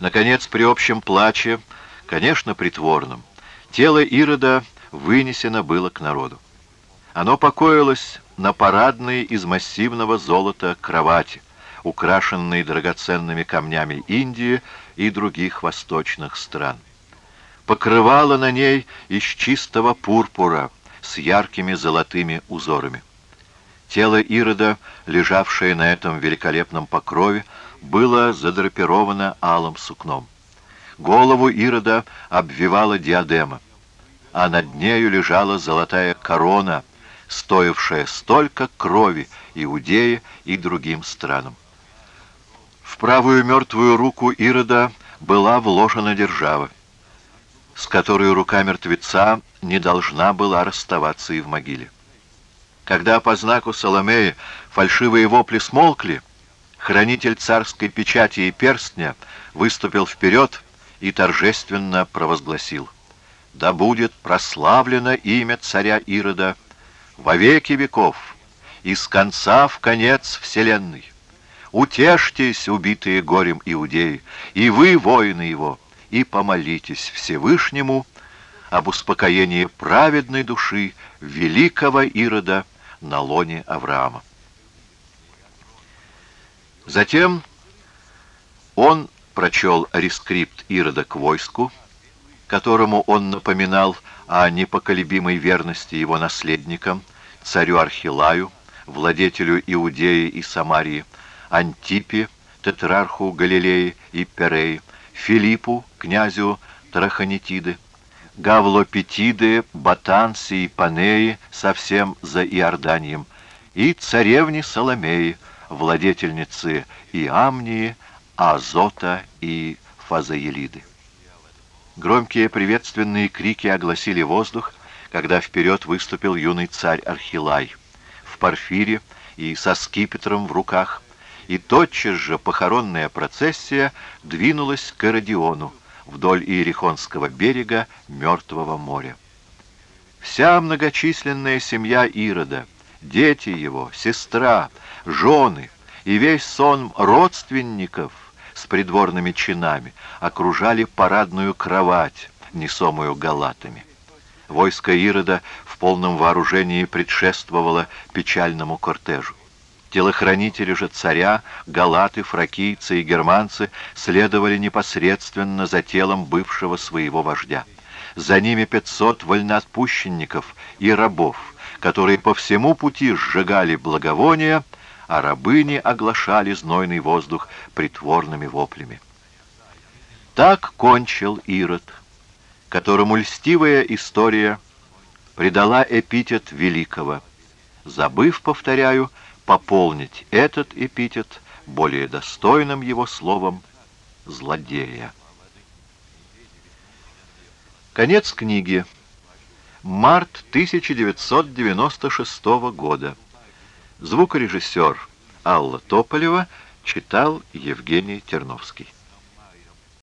Наконец, при общем плаче, конечно, притворном, тело Ирода вынесено было к народу. Оно покоилось на парадной из массивного золота кровати, украшенной драгоценными камнями Индии и других восточных стран. Покрывало на ней из чистого пурпура с яркими золотыми узорами. Тело Ирода, лежавшее на этом великолепном покрове, было задрапировано алым сукном. Голову Ирода обвивала диадема, а над нею лежала золотая корона, стоившая столько крови Иудеи и другим странам. В правую мертвую руку Ирода была вложена держава, с которой рука мертвеца не должна была расставаться и в могиле. Когда по знаку Соломеи фальшивые вопли смолкли, хранитель царской печати и перстня выступил вперед и торжественно провозгласил «Да будет прославлено имя царя Ирода во веки веков, из конца в конец вселенной. Утешьтесь, убитые горем иудеи, и вы, воины его, и помолитесь Всевышнему об успокоении праведной души великого Ирода на лоне Авраама. Затем он прочел рескрипт Ирода к войску, которому он напоминал о непоколебимой верности его наследникам, царю Архилаю, владетелю Иудеи и Самарии, Антипе, тетрарху Галилеи и Переи, Филиппу, князю Траханитиды, Гавлопетиды, Батанси и Панеи, совсем за Иорданием, и царевне Соломеи, владетельницы Иамнии, Азота и Фазаелиды. Громкие приветственные крики огласили воздух, когда вперед выступил юный царь Архилай в парфире и со скипетром в руках, и тотчас же похоронная процессия двинулась к Эродиону вдоль Иерихонского берега Мертвого моря. Вся многочисленная семья Ирода, дети его, сестра, жены и весь сон родственников с придворными чинами окружали парадную кровать, несомую галатами. Войско Ирода в полном вооружении предшествовало печальному кортежу. Телохранители же царя, галаты, фракийцы и германцы следовали непосредственно за телом бывшего своего вождя. За ними пятьсот вольноотпущенников и рабов, которые по всему пути сжигали благовония, а рабыни оглашали знойный воздух притворными воплями. Так кончил Ирод которому льстивая история придала эпитет великого, забыв, повторяю, пополнить этот эпитет более достойным его словом «злодея». Конец книги. Март 1996 года. Звукорежиссер Алла Тополева читал Евгений Терновский.